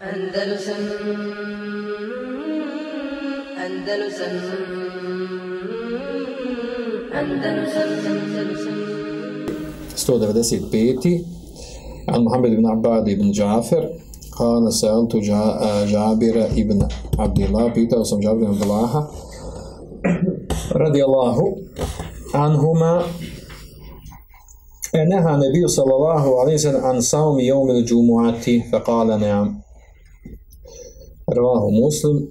Andalusam Andalusam Andalusam Andalusam 195. عن محمد بن عباد بن جعفر قال سألت جا- جابر بن عبد الله pitao sam Jabir ibn Abdullaha radijallahu anhuma نهى النبي صلى الله عليه وسلم عن صوم يوم الجمعة فقال نعم رواه مسلم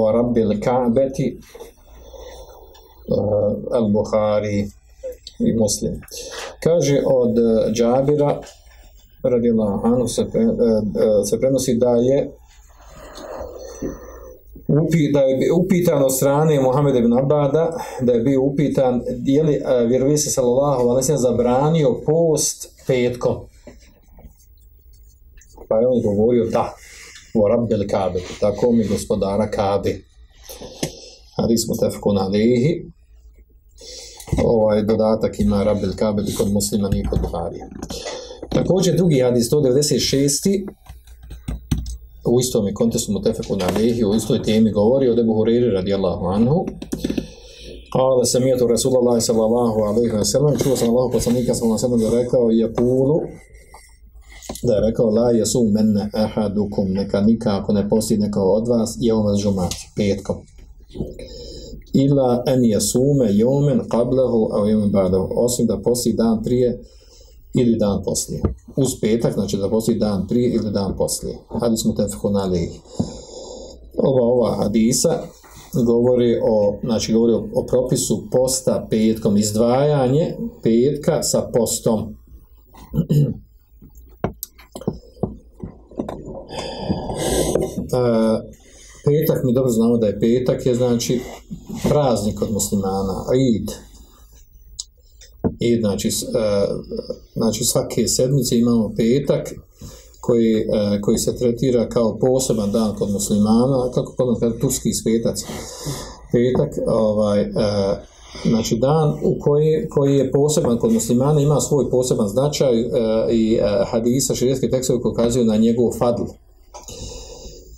ورب الكعبة آه، البخاري i muslim. Kaže od eh, Džabira radijallahu anhu se, pre, eh, eh, se prenosi da je upi, da je upitan od strane Muhameda ibn Abada, da je bio upitan je li uh, vjerovjesnik sallallahu alejhi ve sellem zabranio post petkom. Pa je on govorio da, Rabbil Kabe, tako mi gospodara Kabe. Hadis mutafakun alihi, ovaj dodatak ima Rabbil Kabe kod muslima, nije kod Buharija. Također drugi hadis 196. u istom je kontekstu mutefeku na lehi, u istoj temi govori od Ebu Huriri radijallahu anhu. Kala sam je to Rasulallah sallallahu alaihi wa sallam, čuo sam Allahu poslanika sallallahu alaihi wa sallam da rekao je pulu, da je rekao la jesu menne ahadukum, neka nikako ne posti neko od vas je ovan žumat, petkom. Ila en jesume jomen qablahu au jomen ba'dahu, osim da posti dan prije ili dan poslije. Uz petak, znači da postoji dan prije ili dan poslije. Hadis mu tefhu na lehi. Ova, ova hadisa govori o, znači govori o, o propisu posta petkom, izdvajanje petka sa postom. E, petak mi dobro znamo da je petak je znači praznik od muslimana, Eid, i znači, e, znači svake sedmice imamo petak koji, e, koji se tretira kao poseban dan kod muslimana, kako kod nas turski svetac. Petak, ovaj, e, znači dan u koji, koji je poseban kod muslimana, ima svoj poseban značaj e, i e, hadisa, širijetski tekstovi koji ukazuju na njegov fadl.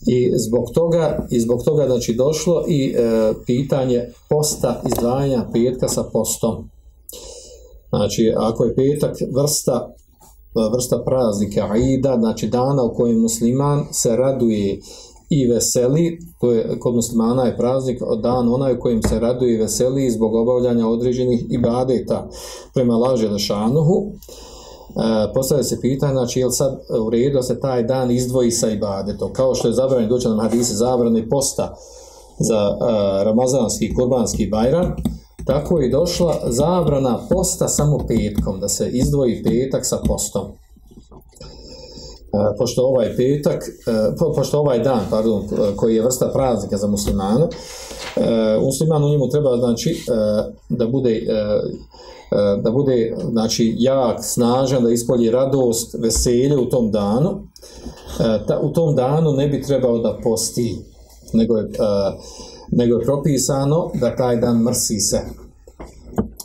I zbog toga, i zbog toga znači došlo i e, pitanje posta izdvajanja petka sa postom. Znači, ako je petak vrsta, vrsta praznika, Aida, znači dana u kojem musliman se raduje i veseli, to je, kod muslimana je praznik dan onaj u kojem se raduje i veseli zbog obavljanja određenih ibadeta prema laže Lešanuhu. E, postavlja se pitanje, znači, je li sad u redu da se taj dan izdvoji sa ibadetom, kao što je zabranjeno doći nam hadisi zabrane posta za e, ramazanski i kurbanski bajram, tako je došla zabrana posta samo petkom, da se izdvoji petak sa postom. E, pošto ovaj petak, e, po, pošto ovaj dan, pardon, e, koji je vrsta praznika za muslimana, musliman u njemu treba znači da bude da bude znači jak, snažan, da ispolji radost, veselje u tom danu. Ta, u tom danu ne bi trebao da posti, nego je, nego je propisano da taj dan mrsi se.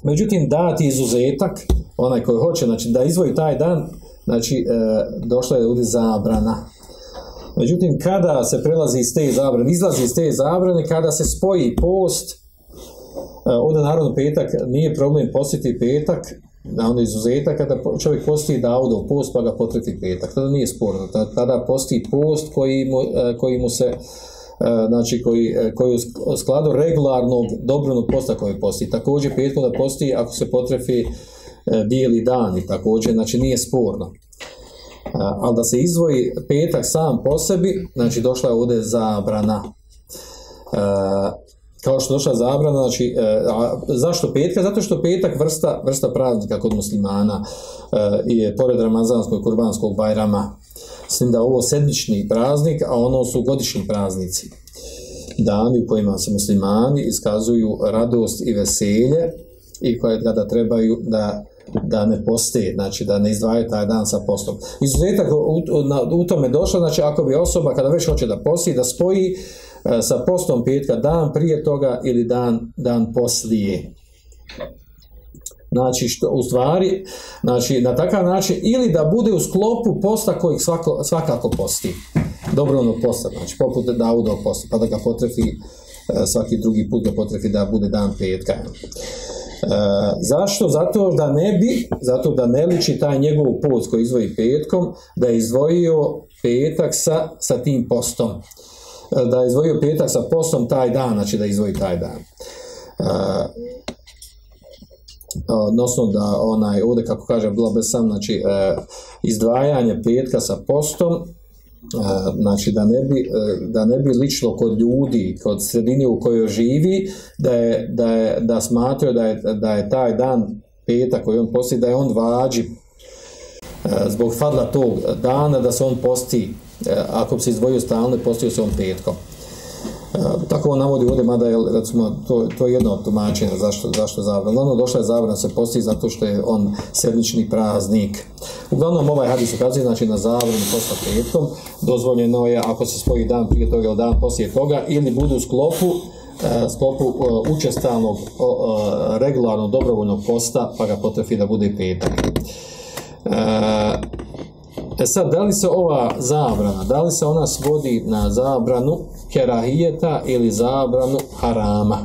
Međutim, dati izuzetak, onaj koji hoće, znači da izvoji taj dan, znači e, došla je ovdje zabrana. Međutim, kada se prelazi iz te zabrane, izlazi iz te zabrane, kada se spoji post, e, ovdje naravno petak, nije problem postiti petak, na ono izuzetak, kada čovjek posti Daudov post pa ga potreti petak, tada nije sporno, tada, posti post koji mu, e, koji mu se znači koji, koji u sk- u skladu regularnog dobrovnog posta koji posti. Također petkom da posti ako se potrefi bijeli dan i također, znači nije sporno. A, ali da se izdvoji petak sam po sebi, znači došla je ovdje zabrana. E, kao što došla zabrana, znači, e, zašto petka? Zato što petak vrsta, vrsta praznika kod muslimana e, je pored ramazanskog i kurbanskog bajrama, s tim da je ovo sedmični praznik, a ono su godišnji praznici. Dani u kojima se muslimani iskazuju radost i veselje i koje kada trebaju da da ne poste, znači da ne izdvajaju taj dan sa postom. Izuzetak u, na, u tome došlo, znači ako bi osoba kada već hoće da posti, da spoji e, sa postom petka dan prije toga ili dan, dan poslije. znači što u stvari, znači na takav način ili da bude u sklopu posta kojeg svako, svakako posti. Dobrovnog posta, znači poput Daudovog posta, pa da ga potrefi e, svaki drugi put ga potrefi da bude dan petka. E, zašto? Zato da ne bi, zato da ne liči taj njegov post koji izvoji petkom, da je izdvojio petak sa, sa tim postom. E, da je izdvojio petak sa postom taj dan, znači da izvoji taj dan. E, odnosno da onaj, ovdje kako kaže bila bez sam, znači e, izdvajanje petka sa postom, znači da ne, bi, e, da ne bi lično kod ljudi, kod sredine u kojoj živi, da, je, da, je, da smatraju da je, da je taj dan petak koji on posti, da je on vađi e, zbog fadla tog dana da se on posti, e, ako bi se izdvojio stalno, postio se on petkom. E, tako on navodi ovdje, mada je recimo, to, to je jedno od tumačenja zašto, zašto je zabrana. Uglavnom došla je zabrana se posti zato što je on sedmični praznik. Uglavnom ovaj hadis ukazuje znači na zabranu posta petkom. Dozvoljeno je ako se spoji dan prije toga ili dan poslije toga ili budu u sklopu e, sklopu e, učestalnog regularnog dobrovoljnog posta pa ga potrefi da bude petak. E sad, da li se ova zabrana, da li se ona svodi na zabranu kerahijeta ili zabranu harama?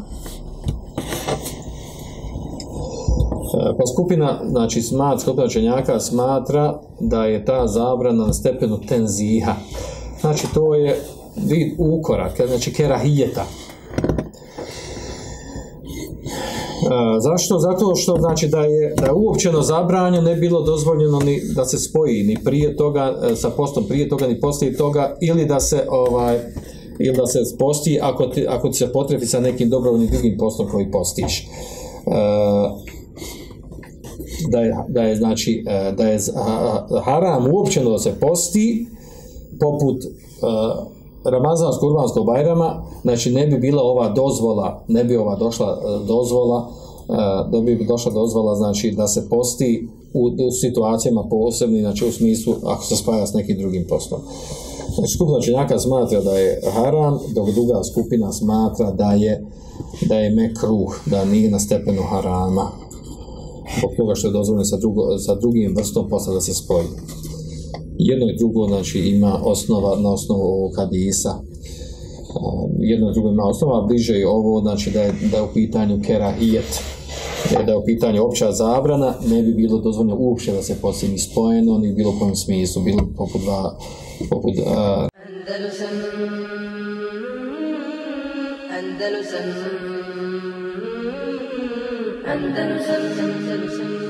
E, pa skupina, znači smat, skupina smatra da je ta zabrana na stepenu tenziha. Znači to je vid ukora, znači kerahijeta. Zašto? Zato što znači da je, da je uopćeno zabranjeno, ne bilo dozvoljeno ni da se spoji ni prije toga, e, sa postom prije toga, ni poslije toga, ili da se ovaj, ili da se posti ako ti, ako ti se potrebi sa nekim dobrovoljnim drugim postom koji postiš. E, da je, da je znači e, da je haram uopćeno da se posti poput Ramazanskog urbanskog bajrama, znači ne bi bila ova dozvola, ne bi ova došla e, dozvola, e, da bi došla dozvola znači da se posti u, u situacijama posebni, znači u smislu ako se spaja s nekim drugim postom. Znači skupina činjaka smatra da je haram, dok druga skupina smatra da je da je mekruh, da nije na stepenu harama zbog toga što je dozvoljeno sa, drugo, sa drugim vrstom posla da se spoji jedno i drugo znači ima osnova na osnovu ovog hadisa. Jedno i drugo ima osnova bliže je ovo znači da je, da je u pitanju kerahijet. Da je u pitanju opća zabrana ne bi bilo dozvoljeno uopće da se poslije ni spojeno ni bilo kojem smislu bilo poput dva poput Andalusam Andalusam Andalusam Andalusam